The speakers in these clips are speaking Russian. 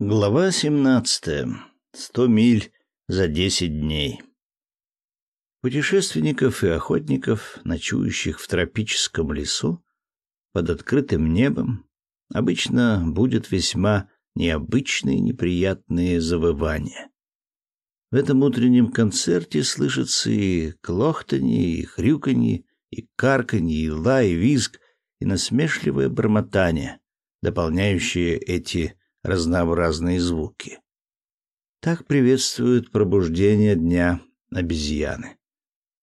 Глава 17. Сто миль за десять дней. Путешественников и охотников, ночующих в тропическом лесу, под открытым небом, обычно будет весьма необычные неприятные завывания. В этом утреннем концерте слышатся и клохтанье, и хрюканье, и карканье, и лай, и визг, и насмешливое бормотание, дополняющие эти разнообразные звуки. Так приветствуют пробуждение дня обезьяны.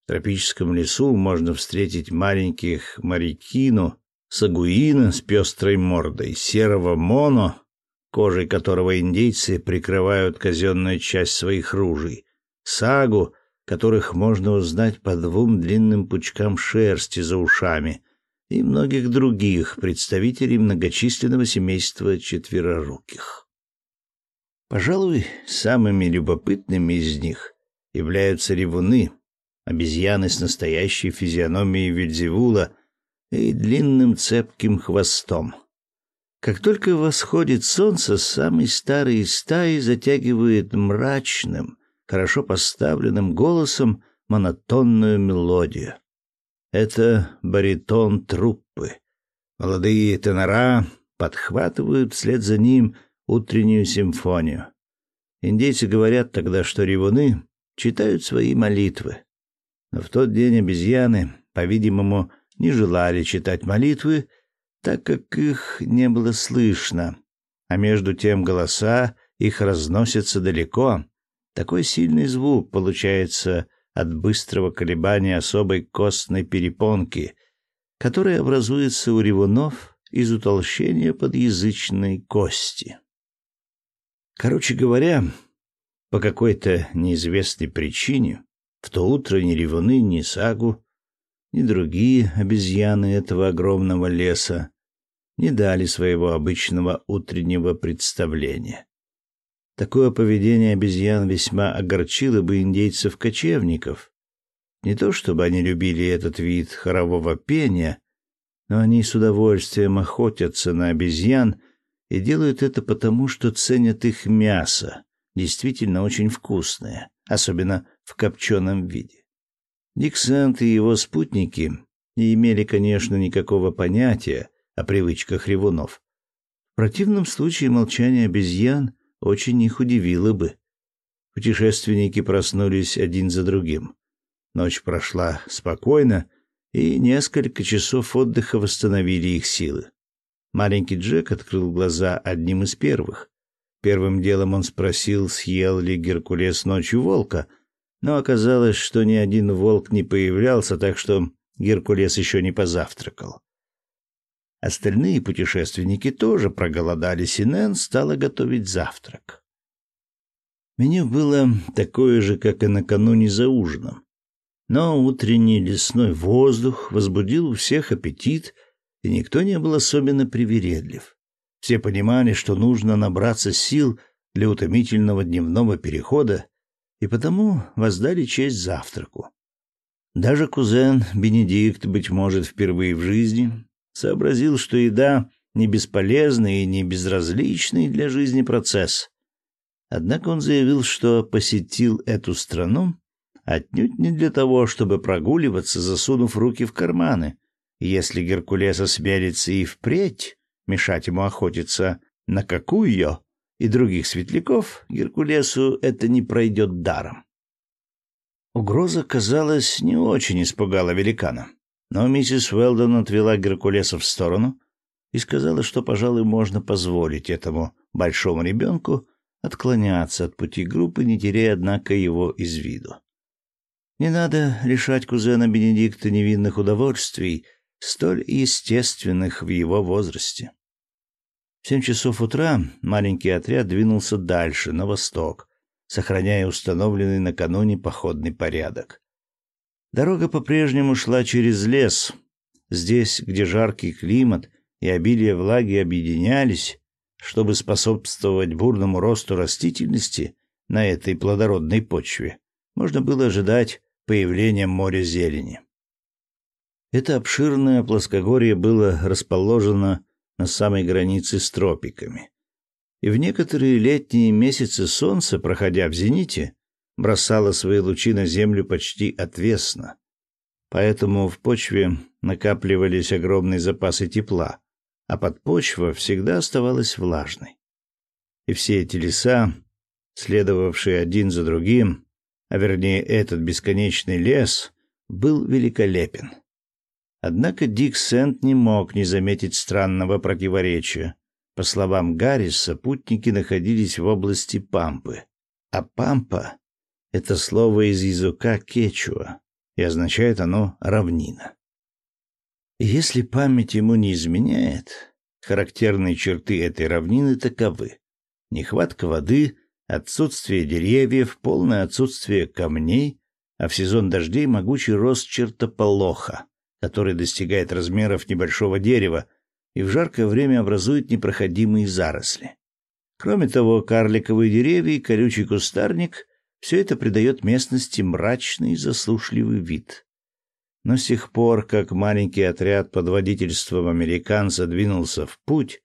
В тропическом лесу можно встретить маленьких марикину, сагуина с пестрой мордой, серого моно, кожей которого индейцы прикрывают казенную часть своих ружей, сагу, которых можно узнать по двум длинным пучкам шерсти за ушами, и многих других представителей многочисленного семейства четвероруких. Пожалуй, самыми любопытными из них являются ревуны, обезьяны с настоящей физиономией Вильзевула и длинным цепким хвостом. Как только восходит солнце, самый старый из стаи затягивает мрачным, хорошо поставленным голосом монотонную мелодию. Это баритон труппы. Молодые тенора подхватывают вслед за ним утреннюю симфонию. Индейцы говорят тогда, что ревуны читают свои молитвы. Но в тот день обезьяны, по-видимому, не желали читать молитвы, так как их не было слышно, а между тем голоса их разносятся далеко. Такой сильный звук получается от быстрого колебания особой костной перепонки, которая образуется у ревунов из утолщения подъязычной кости. Короче говоря, по какой-то неизвестной причине в то утро ни ревуны, ни сагу, ни другие обезьяны этого огромного леса не дали своего обычного утреннего представления. Такое поведение обезьян весьма огорчило бы индейцев-кочевников. Не то чтобы они любили этот вид хорового пения, но они с удовольствием охотятся на обезьян и делают это потому, что ценят их мясо, действительно очень вкусное, особенно в копченом виде. Диксент и его спутники не имели, конечно, никакого понятия о привычках ревунов. В противном случае молчание обезьян очень их удивило бы. Путешественники проснулись один за другим. Ночь прошла спокойно, и несколько часов отдыха восстановили их силы. Маленький Джек открыл глаза одним из первых. Первым делом он спросил, съел ли Геркулес ночью волка, но оказалось, что ни один волк не появлялся, так что Геркулес еще не позавтракал. Остальные путешественники тоже проголодались, и Нэн стала готовить завтрак. Меню было такое же, как и накануне за ужином. Но утренний лесной воздух возбудил у всех аппетит, и никто не был особенно привередлив. Все понимали, что нужно набраться сил для утомительного дневного перехода, и потому воздали честь завтраку. Даже кузен Бенедикт, быть может, впервые в жизни, сообразил, что еда не бесполезный и не безразличный для жизни процесс. Однако он заявил, что посетил эту страну отнюдь не для того, чтобы прогуливаться, засунув руки в карманы. Если Геркулес осмелится и впредь мешать ему охотиться на какую и других светляков, Геркулесу это не пройдет даром. Угроза, казалось, не очень испугала великана. Но миссис Уэлдон отвела Геркулеса в сторону и сказала, что, пожалуй, можно позволить этому большому ребенку отклоняться от пути группы, не теряя, однако, его из виду. Не надо лишать кузена Бенедикта невинных удовольствий, столь естественных в его возрасте. В семь часов утра маленький отряд двинулся дальше, на восток, сохраняя установленный накануне походный порядок. Дорога по-прежнему шла через лес. Здесь, где жаркий климат и обилие влаги объединялись, чтобы способствовать бурному росту растительности на этой плодородной почве, можно было ожидать появления моря зелени. Это обширное плоскогорье было расположено на самой границе с тропиками. и в некоторые летние месяцы солнце, проходя в зените, бросало свои лучи на землю почти отвесно. Поэтому в почве накапливались огромные запасы тепла, а подпочва всегда оставалась влажной. И все эти леса, следовавшие один за другим, а вернее этот бесконечный лес, был великолепен. Однако Дик Сент не мог не заметить странного противоречия. По словам Гарриса, путники находились в области Пампы, а Пампа — это слово из языка кечуа, и означает оно «равнина». Если память ему не изменяет, характерные черты этой равнины таковы. Нехватка воды, отсутствие деревьев, полное отсутствие камней, а в сезон дождей могучий рост чертополоха, который достигает размеров небольшого дерева и в жаркое время образует непроходимые заросли. Кроме того, карликовые деревья и колючий кустарник — все это придает местности мрачный засушливый вид. Но с тех пор, как маленький отряд под водительством американца двинулся в путь,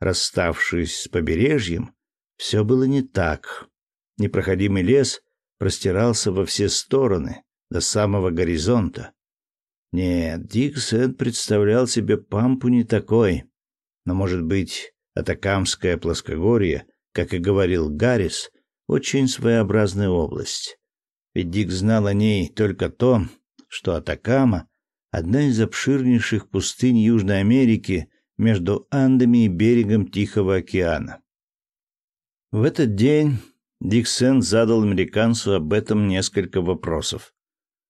расставшись с побережьем, все было не так. Непроходимый лес простирался во все стороны, до самого горизонта. Нет, Дик Сэнд представлял себе Пампу не такой. Но, может быть, Атакамское плоскогорье, как и говорил Гаррис, очень своеобразная область. Ведь Дик знал о ней только то, что Атакама — одна из обширнейших пустынь Южной Америки между Андами и берегом Тихого океана. В этот день Диксен задал американцу об этом несколько вопросов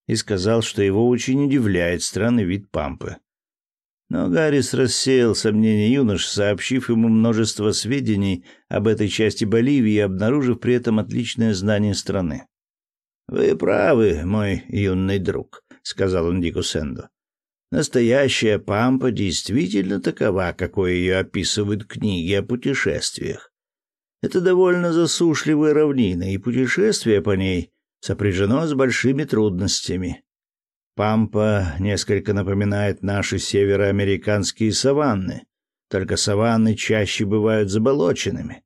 и сказал, что его очень удивляет странный вид пампы. Но Гаррис рассеял сомнения юнош, сообщив ему множество сведений об этой части Боливии обнаружив при этом отличное знание страны. «Вы правы, мой юный друг», — сказал он Дику Сэнду. «Настоящая пампа действительно такова, какой ее описывают книги о путешествиях. Это довольно засушливая равнина, и путешествие по ней сопряжено с большими трудностями. Пампа несколько напоминает наши североамериканские саванны, только саванны чаще бывают заболоченными.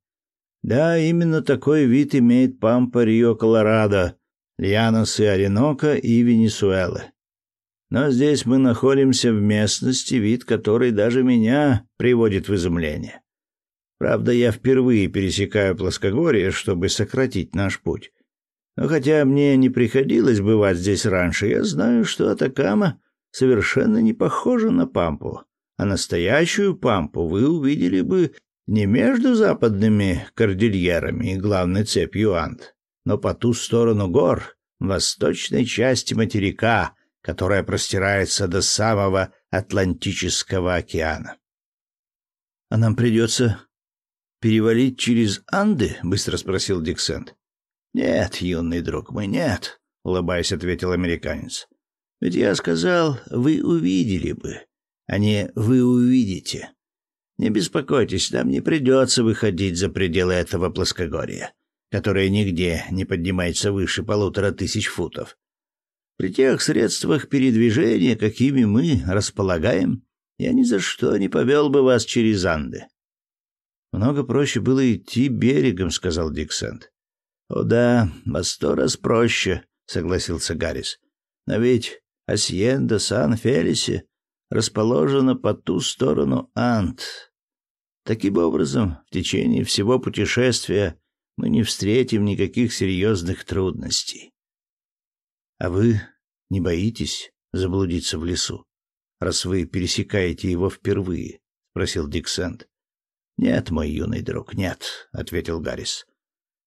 Да, именно такой вид имеет пампа Рио-Колорадо, Льяносы Оренока и Венесуэлы. Но здесь мы находимся в местности, вид которой даже меня приводит в изумление. Правда, я впервые пересекаю плоскогорье, чтобы сократить наш путь. Но хотя мне не приходилось бывать здесь раньше, я знаю, что Атакама совершенно не похожа на Пампу. А настоящую Пампу вы увидели бы не между западными кордильерами и главной цепью Анд, но по ту сторону гор, в восточной части материка, которая простирается до самого Атлантического океана. А нам придется перевалить через Анды?» — быстро спросил Диксент. «Нет, юный друг мой, нет», — улыбаясь, ответил американец. «Ведь я сказал, вы увидели бы, а не вы увидите. Не беспокойтесь, нам не придется выходить за пределы этого плоскогорья, которое нигде не поднимается выше полутора тысяч футов. При тех средствах передвижения, какими мы располагаем, я ни за что не повел бы вас через Анды. Много проще было идти берегом, сказал Диксент. О да, во сто раз проще, согласился Гаррис. Но ведь Асьенда Сан-Фелисе расположена по ту сторону Ант. Таким образом, в течение всего путешествия мы не встретим никаких серьезных трудностей. А вы не боитесь заблудиться в лесу, раз вы пересекаете его впервые? спросил Диксент. «Нет, мой юный друг, нет», — ответил Гаррис.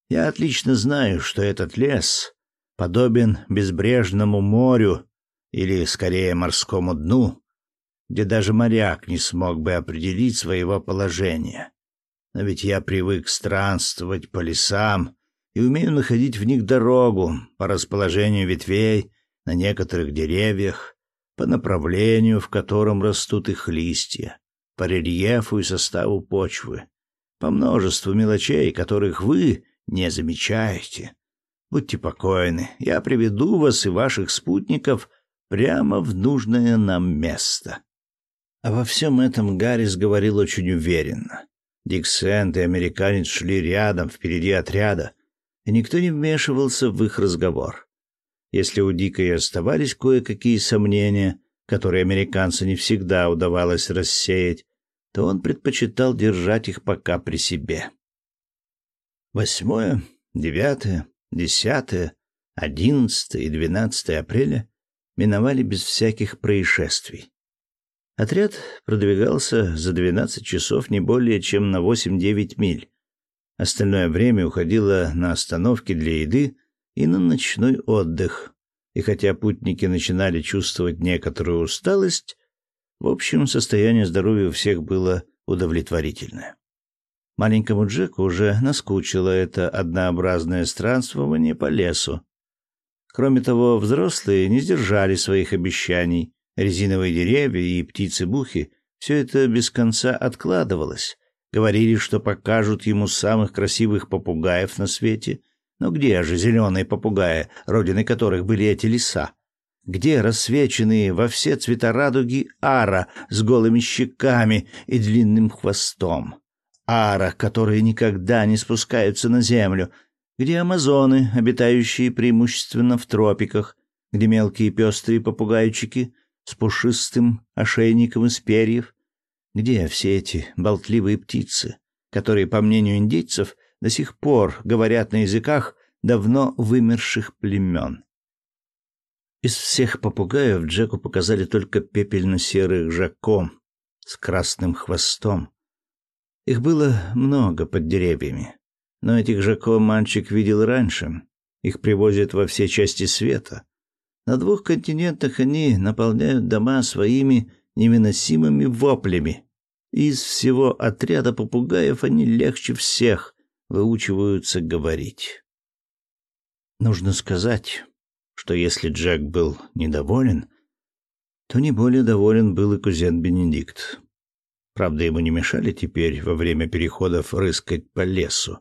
«Я отлично знаю, что этот лес подобен безбрежному морю или, скорее, морскому дну, где даже моряк не смог бы определить своего положения. Но ведь я привык странствовать по лесам и умею находить в них дорогу по расположению ветвей на некоторых деревьях, по направлению, в котором растут их листья по рельефу и составу почвы, по множеству мелочей, которых вы не замечаете. Будьте покойны, я приведу вас и ваших спутников прямо в нужное нам место. А во всем этом Гаррис говорил очень уверенно. Диксент и американец шли рядом, впереди отряда, и никто не вмешивался в их разговор. Если у Дика и оставались кое-какие сомнения, которые американцу не всегда удавалось рассеять, то он предпочитал держать их пока при себе. Восьмое, девятое, десятое, одиннадцатое и двенадцатое апреля миновали без всяких происшествий. Отряд продвигался за 12 часов не более чем на 8-9 миль. Остальное время уходило на остановки для еды и на ночной отдых. И хотя путники начинали чувствовать некоторую усталость, в общем, состояние здоровья у всех было удовлетворительное. Маленькому Джеку уже наскучило это однообразное странствование по лесу. Кроме того, взрослые не сдержали своих обещаний. Резиновые деревья и птицы-бухи — все это без конца откладывалось. Говорили, что покажут ему самых красивых попугаев на свете. Но где же зеленые попугаи, родины которых были эти леса? Где рассвеченные во все цвета радуги ара с голыми щеками и длинным хвостом? Ара, которые никогда не спускаются на землю — где амазоны, обитающие преимущественно в тропиках, где мелкие пестрые попугайчики с пушистым ошейником из перьев, где все эти болтливые птицы, которые, по мнению индейцев, до сих пор говорят на языках давно вымерших племен. Из всех попугаев Джеку показали только пепельно-серых жако с красным хвостом. Их было много под деревьями. Но этих Жако мальчик видел раньше. Их привозят во все части света. На двух континентах они наполняют дома своими невыносимыми воплями. Из всего отряда попугаев они легче всех выучиваются говорить. Нужно сказать, что если Джек был недоволен, то не более доволен был и кузен Бенедикт. Правда, ему не мешали теперь во время переходов рыскать по лесу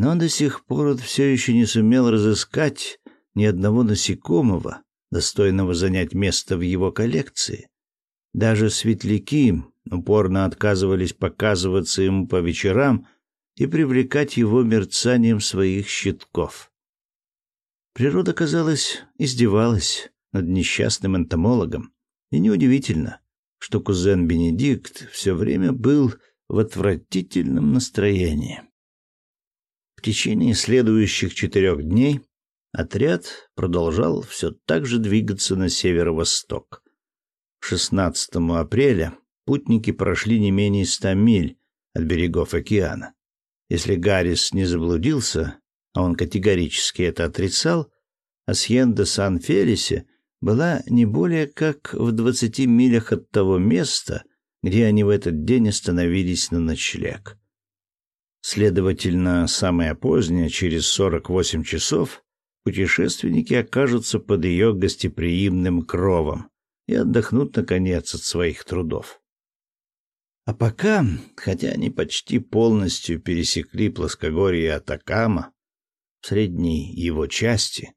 но до сих пор он все еще не сумел разыскать ни одного насекомого, достойного занять место в его коллекции. Даже светляки упорно отказывались показываться ему по вечерам и привлекать его мерцанием своих щитков. Природа, казалось, издевалась над несчастным энтомологом, и неудивительно, что кузен Бенедикт все время был в отвратительном настроении. В течение следующих четырех дней отряд продолжал все так же двигаться на северо-восток. 16 апреля путники прошли не менее ста миль от берегов океана. Если Гаррис не заблудился, а он категорически это отрицал, Асьенда Сан-Фелисе была не более как в двадцати милях от того места, где они в этот день остановились на ночлег. Следовательно, самое позднее, через 48 часов, путешественники окажутся под ее гостеприимным кровом и отдохнут, наконец, от своих трудов. А пока, хотя они почти полностью пересекли плоскогорье Атакама, в средней его части,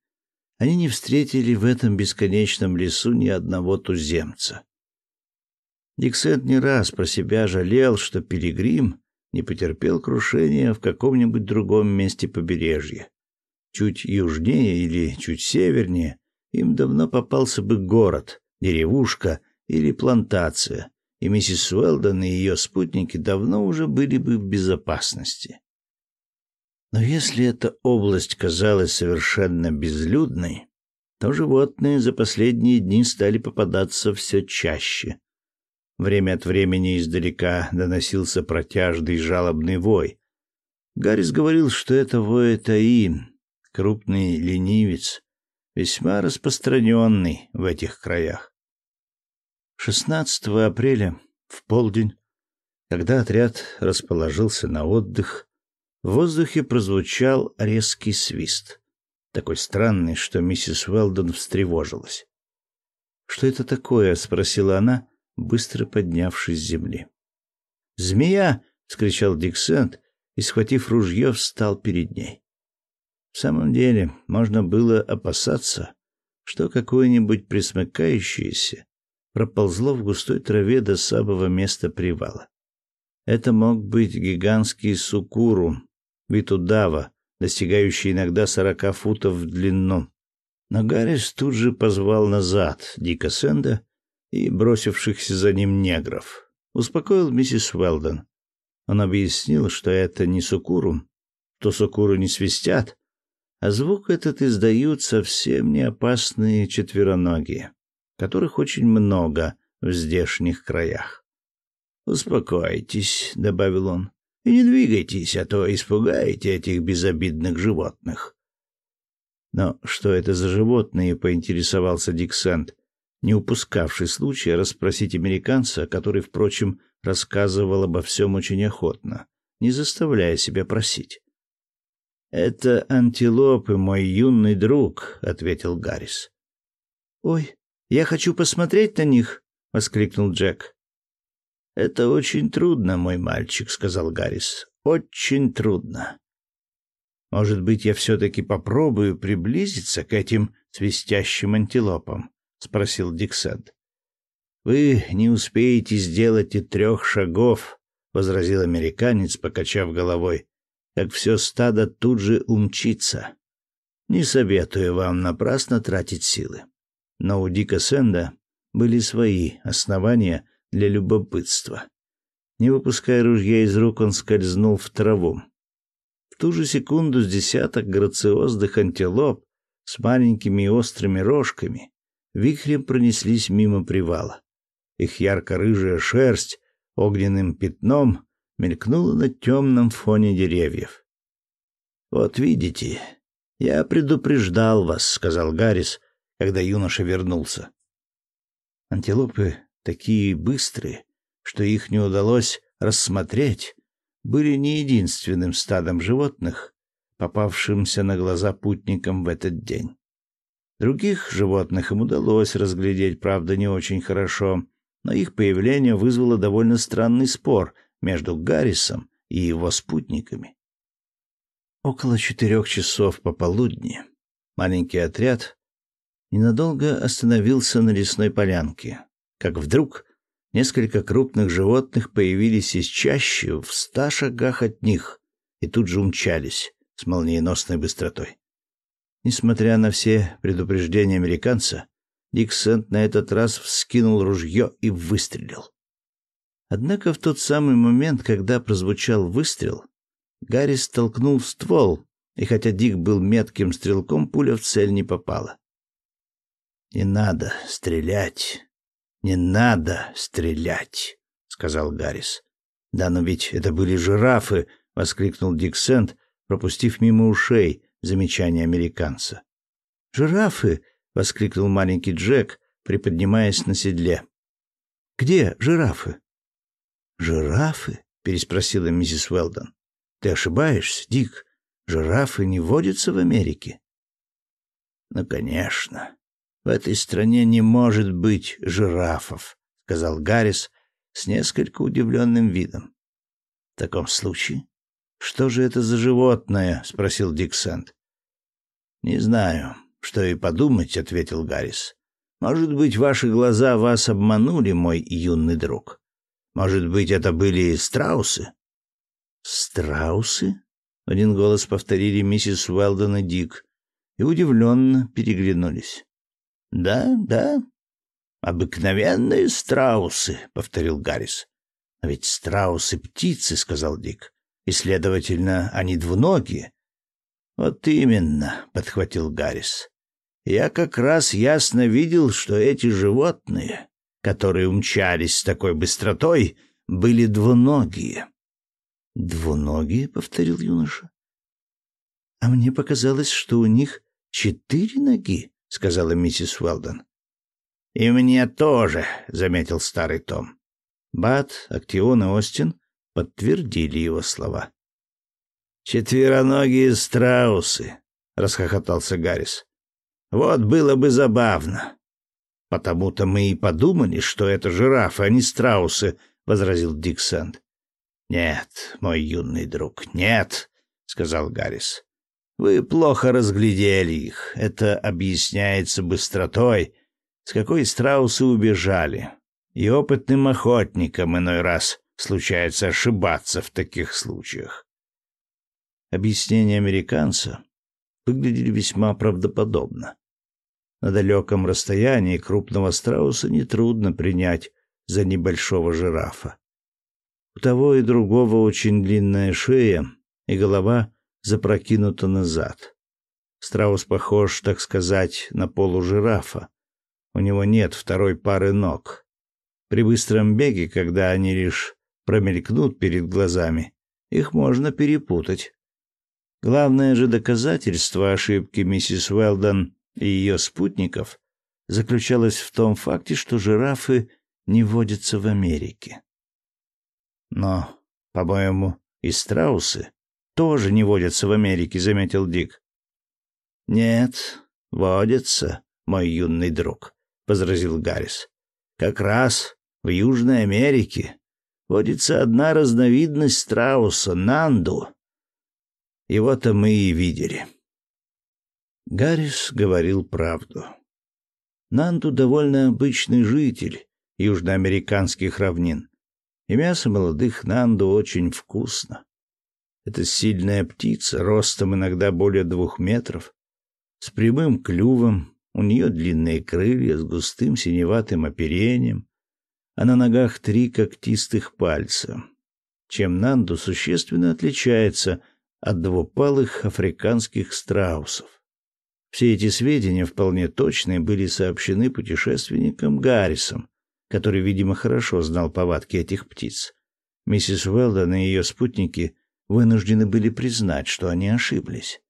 они не встретили в этом бесконечном лесу ни одного туземца. Диксент не раз про себя жалел, что Пилигрим не потерпел крушения в каком-нибудь другом месте побережья. Чуть южнее или чуть севернее им давно попался бы город, деревушка или плантация, и миссис Уэлдон и ее спутники давно уже были бы в безопасности. Но если эта область казалась совершенно безлюдной, то животные за последние дни стали попадаться все чаще. Время от времени издалека доносился протяжный жалобный вой. Гаррис говорил, что это вой Таин, крупный ленивец, весьма распространенный в этих краях. 16 апреля, в полдень, когда отряд расположился на отдых, в воздухе прозвучал резкий свист, такой странный, что миссис Уэлдон встревожилась. «Что это такое?» — спросила она, быстро поднявшись с земли. «Змея!» — скричал Диксент и, схватив ружье, встал перед ней. В самом деле, можно было опасаться, что какое-нибудь присмыкающееся проползло в густой траве до самого места привала. Это мог быть гигантский сукуру, вид удава, достигающий иногда сорока футов в длину. Но Гаррис тут же позвал назад Дика Сэнда и бросившихся за ним негров. Успокоил миссис Уэлдон. Он объяснил, что это не сукуру, то сукуру не свистят, а звук этот издают совсем не опасные четвероногие, которых очень много в здешних краях. «Успокойтесь», — добавил он, — «и не двигайтесь, а то испугаете этих безобидных животных». «Но что это за животные?» — поинтересовался Дик Сент, не упускавший случая расспросить американца, который, впрочем, рассказывал обо всем очень охотно, не заставляя себя просить. «Это антилопы, мой юный друг», — ответил Гаррис. «Ой, я хочу посмотреть на них», — воскликнул Джек. «Это очень трудно, мой мальчик», — сказал Гаррис. «Очень трудно». «Может быть, я все-таки попробую приблизиться к этим свистящим антилопам?» — спросил Диксент. «Вы не успеете сделать и трех шагов», — возразил американец, покачав головой как все стадо тут же умчится. Не советую вам напрасно тратить силы. Но у Дика Сэнда были свои основания для любопытства. Не выпуская ружья из рук, он скользнул в траву. В ту же секунду с десяток грациозных антилоп с маленькими острыми рожками вихрем пронеслись мимо привала. Их ярко-рыжая шерсть огненным пятном мелькнуло на темном фоне деревьев. «Вот видите, я предупреждал вас», — сказал Гаррис, когда юноша вернулся. Антилопы такие быстрые, что их не удалось рассмотреть, были не единственным стадом животных, попавшимся на глаза путникам в этот день. Других животных им удалось разглядеть, правда, не очень хорошо, но их появление вызвало довольно странный спор между Гаррисом и его спутниками. Около четырех часов пополудни маленький отряд ненадолго остановился на лесной полянке, как вдруг несколько крупных животных появились из чащи в ста шагах от них и тут же умчались с молниеносной быстротой. Несмотря на все предупреждения американца, Дик Сент на этот раз вскинул ружье и выстрелил. Однако в тот самый момент, когда прозвучал выстрел, Гарри столкнул ствол, и хотя Дик был метким стрелком, пуля в цель не попала. «Не надо стрелять, не надо стрелять», — сказал Гаррис. «Да, но ведь это были жирафы!» — воскликнул Дик Сент, пропустив мимо ушей замечание американца. «Жирафы!» — воскликнул маленький Джек, приподнимаясь на седле. «Где жирафы?» «Жирафы?» — переспросила миссис Уэлдон. «Ты ошибаешься, Дик. Жирафы не водятся в Америке». «Ну, конечно. В этой стране не может быть жирафов», — сказал Гаррис с несколько удивленным видом. «В таком случае, что же это за животное?» — спросил Дик Сент. «Не знаю, что и подумать», — ответил Гаррис. «Может быть, ваши глаза вас обманули, мой юный друг. Может быть, это были страусы? Страусы? Один голос повторили миссис Уэлдон и Дик и удивленно переглянулись. Да, да. Обыкновенные страусы, повторил Гаррис. А ведь страусы птицы, сказал Дик. И следовательно, они двуногие. Вот именно, подхватил Гаррис. Я как раз ясно видел, что эти животные которые умчались с такой быстротой, были двуногие. «Двуногие?» — повторил юноша. «А мне показалось, что у них четыре ноги», — сказала миссис Уэлдон. «И мне тоже», — заметил старый Том. Бат, Актион и Остин подтвердили его слова. «Четвероногие страусы», — расхохотался Гаррис. «Вот было бы забавно. «Потому-то мы и подумали, что это жирафы, а не страусы», — возразил Дик Сэнд. «Нет, мой юный друг, нет», — сказал Гаррис. «Вы плохо разглядели их. Это объясняется быстротой, с какой страусы убежали, и опытным охотникам иной раз случается ошибаться в таких случаях. Объяснения американца выглядели весьма правдоподобно. На далеком расстоянии крупного страуса нетрудно принять за небольшого жирафа. У того и другого очень длинная шея, и голова запрокинута назад. Страус похож, так сказать, на полужирафа. У него нет второй пары ног. При быстром беге, когда они лишь промелькнут перед глазами, их можно перепутать. Главное же доказательство ошибки миссис Уэлдон и ее спутников заключалось в том факте, что жирафы не водятся в Америке. Но, по-моему, и страусы тоже не водятся в Америке, заметил Дик. Нет, водятся, мой юный друг, возразил Гаррис. Как раз в Южной Америке водится одна разновидность страуса нанду. Его-то мы и видели. Гаррис говорил правду. Нанду довольно обычный житель южноамериканских равнин, и мясо молодых нанду очень вкусно. Это сильная птица, ростом иногда более двух метров, с прямым клювом, у нее длинные крылья с густым синеватым оперением, а на ногах три когтистых пальца, чем нанду существенно отличается от двупалых африканских страусов. Все эти сведения вполне точные были сообщены путешественникам Гаррисом, который, видимо, хорошо знал повадки этих птиц. Миссис Уэлдон и ее спутники вынуждены были признать, что они ошиблись.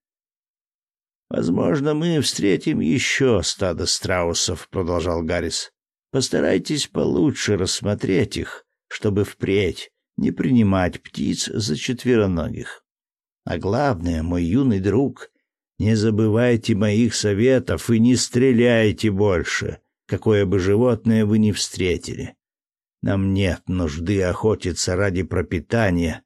«Возможно, мы встретим еще стадо страусов», — продолжал Гаррис. «Постарайтесь получше рассмотреть их, чтобы впредь не принимать птиц за четвероногих. А главное, мой юный друг, не забывайте моих советов и не стреляйте больше, какое бы животное вы ни встретили. Нам нет нужды охотиться ради пропитания.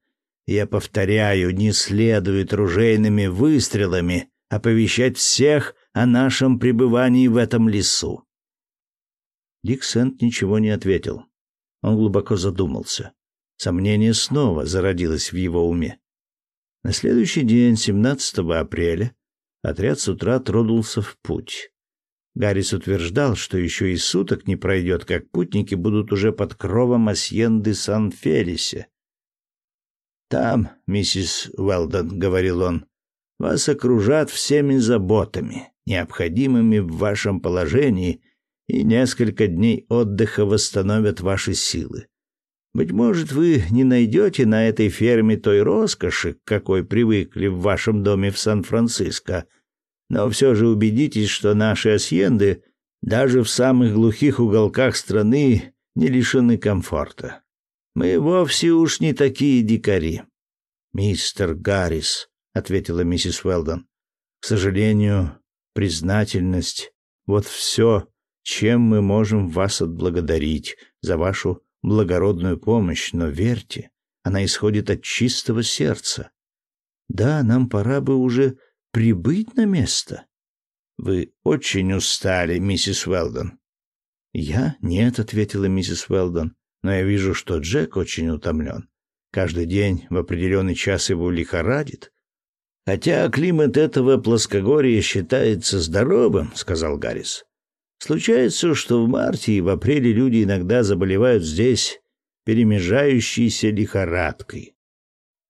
Я повторяю, не следует ружейными выстрелами оповещать всех о нашем пребывании в этом лесу. Дик Сент ничего не ответил. Он глубоко задумался. Сомнение снова зародилось в его уме. На следующий день, 17 апреля, отряд с утра тронулся в путь. Гаррис утверждал, что еще и суток не пройдет, как путники будут уже под кровом Асьенды Сан-Фелисе. «Там, миссис Уэлдон», — говорил он, — «вас окружат всеми заботами, необходимыми в вашем положении, и несколько дней отдыха восстановят ваши силы. Быть может, вы не найдете на этой ферме той роскоши, к какой привыкли в вашем доме в Сан-Франциско, но все же убедитесь, что наши асьенды даже в самых глухих уголках страны не лишены комфорта. Мы вовсе уж не такие дикари. Мистер Гаррис, ответила миссис Уэлдон. К сожалению, признательность вот все, чем мы можем вас отблагодарить за вашу благородную помощь, но верьте, она исходит от чистого сердца. Да, нам пора бы уже прибыть на место. Вы очень устали, миссис Уэлдон. Я? Нет, ответила миссис Уэлдон. Но я вижу, что Джек очень утомлен. Каждый день в определенный час его лихорадит. Хотя климат этого плоскогорья считается здоровым, сказал Гаррис. Случается, что в марте и в апреле люди иногда заболевают здесь перемежающейся лихорадкой.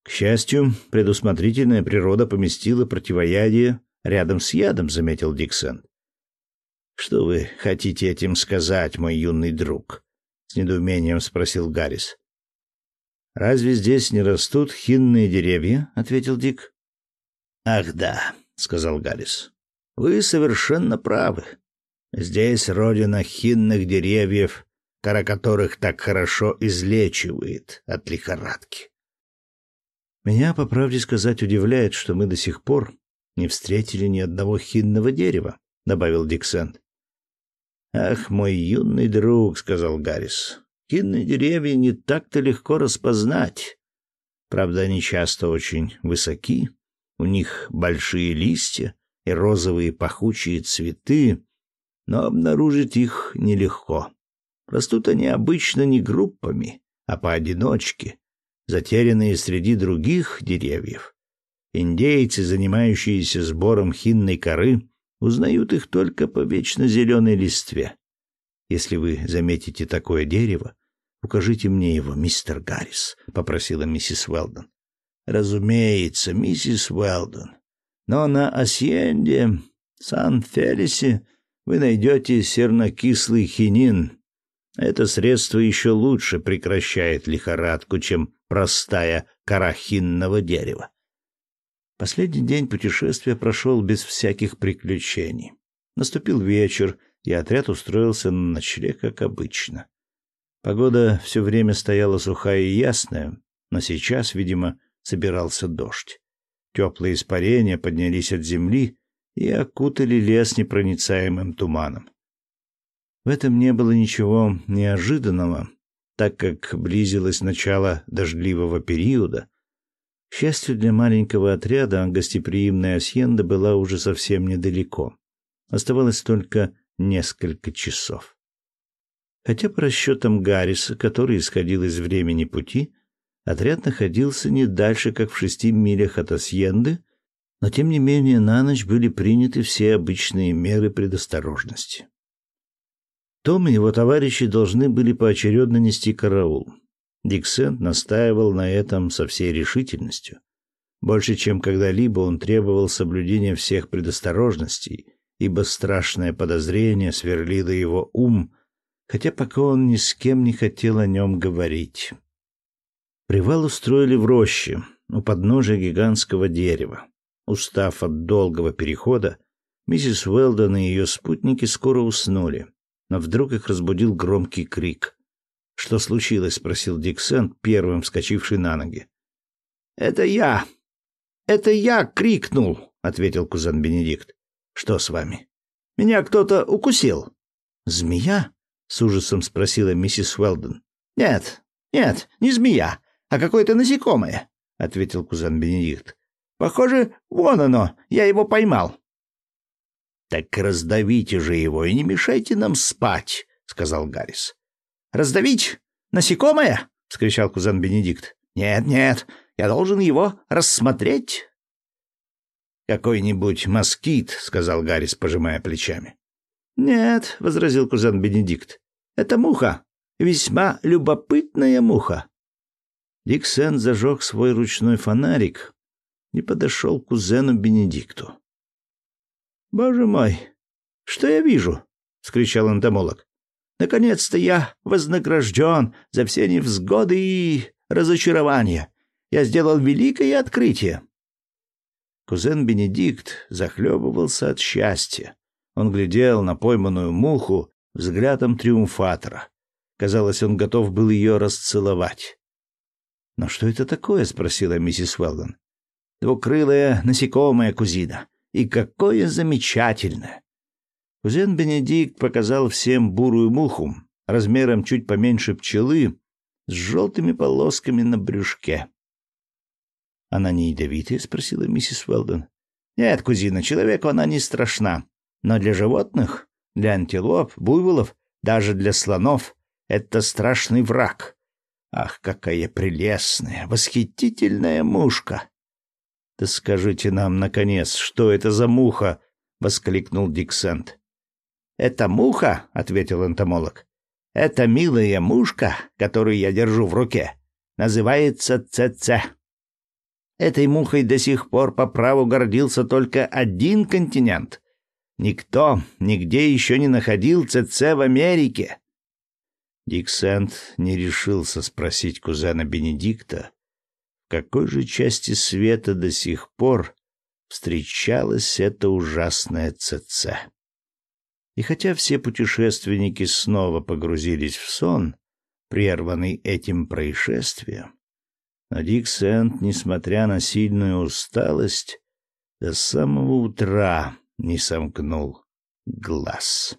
К счастью, предусмотрительная природа поместила противоядие рядом с ядом, заметил Диксон. Что вы хотите этим сказать, мой юный друг? С недоумением спросил Гаррис. Разве здесь не растут хинные деревья? ответил Дик. Ах, да, сказал Гаррис. Вы совершенно правы. Здесь родина хинных деревьев, кора которых так хорошо излечивает от лихорадки. Меня, по правде сказать, удивляет, что мы до сих пор не встретили ни одного хинного дерева, добавил Диксент. Ах, мой юный друг, сказал Гаррис. Хинные деревья не так-то легко распознать. Правда, они часто очень высоки, у них большие листья и розовые пахучие цветы, но обнаружить их нелегко. Растут они обычно не группами, а поодиночке, затерянные среди других деревьев. Индейцы, занимающиеся сбором хинной коры, узнают их только по вечно зеленой листве. Если вы заметите такое дерево, укажите мне его, мистер Гаррис, попросила миссис Уэлдон. Разумеется, миссис Уэлдон. Но на Асьенде, Сан-Фелисе, вы найдете сернокислый хинин. Это средство еще лучше прекращает лихорадку, чем простая кора хинного дерева. Последний день путешествия прошел без всяких приключений. Наступил вечер, и отряд устроился на ночлег, как обычно. Погода все время стояла сухая и ясная, но сейчас, видимо, собирался дождь. Теплые испарения поднялись от земли и окутали лес непроницаемым туманом. В этом не было ничего неожиданного, так как близилось начало дождливого периода, к счастью для маленького отряда, гостеприимная Асьенда была уже совсем недалеко. Оставалось только несколько часов. Хотя по расчетам Гарриса, который исходил из времени пути, отряд находился не дальше, как в шести милях от Асьенды, но тем не менее на ночь были приняты все обычные меры предосторожности. Том и его товарищи должны были поочередно нести караул. Диксент настаивал на этом со всей решительностью. Больше, чем когда-либо, он требовал соблюдения всех предосторожностей, ибо страшное подозрение сверлило его ум, хотя пока он ни с кем не хотел о нем говорить. Привал устроили в роще, у подножия гигантского дерева. Устав от долгого перехода, миссис Уэлдон и ее спутники скоро уснули, но вдруг их разбудил громкий крик. «Что случилось?» — спросил Диксент, первым вскочивший на ноги. «Это я! Это я!» — крикнул, — ответил кузен Бенедикт. «Что с вами?» «Меня кто-то укусил». «Змея?» — с ужасом спросила миссис Уэлдон. «Нет, нет, не змея, а какое-то насекомое», — ответил кузен Бенедикт. «Похоже, вон оно, я его поймал». «Так раздавите же его и не мешайте нам спать», — сказал Гаррис. Раздавить? Насекомое? — вскричал кузен Бенедикт. — Нет, нет, я должен его рассмотреть. — Какой-нибудь москит, — сказал Гаррис, пожимая плечами. — Нет, — возразил кузен Бенедикт, — это муха, весьма любопытная муха. Диксен зажег свой ручной фонарик и подошел к кузену Бенедикту. — Боже мой, что я вижу? — вскричал энтомолог. Наконец-то я вознагражден за все невзгоды и разочарования. Я сделал великое открытие. Кузен Бенедикт захлебывался от счастья. Он глядел на пойманную муху взглядом триумфатора. Казалось, он готов был ее расцеловать. «Но что это такое?» — спросила миссис Уэлдон. «Двукрылая насекомое, кузина. И какое замечательное! Кузен Бенедикт показал всем бурую муху, размером чуть поменьше пчелы, с желтыми полосками на брюшке. «Она не ядовитая?» — спросила миссис Уэлдон. «Нет, кузина, человеку она не страшна. Но для животных, для антилоп, буйволов, даже для слонов — это страшный враг. Ах, какая прелестная, восхитительная мушка!» «Да скажите нам, наконец, что это за муха?» — воскликнул Диксент. «Это муха», — ответил энтомолог. «Это милая мушка, которую я держу в руке. Называется ЦЦ. Этой мухой до сих пор по праву гордился только один континент. Никто нигде еще не находил ЦЦ в Америке». Дик Сент не решился спросить кузена Бенедикта, в какой же части света до сих пор встречалась эта ужасная ЦЦ. И хотя все путешественники снова погрузились в сон, прерванный этим происшествием, но Дик Сент, несмотря на сильную усталость, до самого утра не сомкнул глаз.